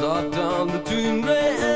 Zaten bütün ve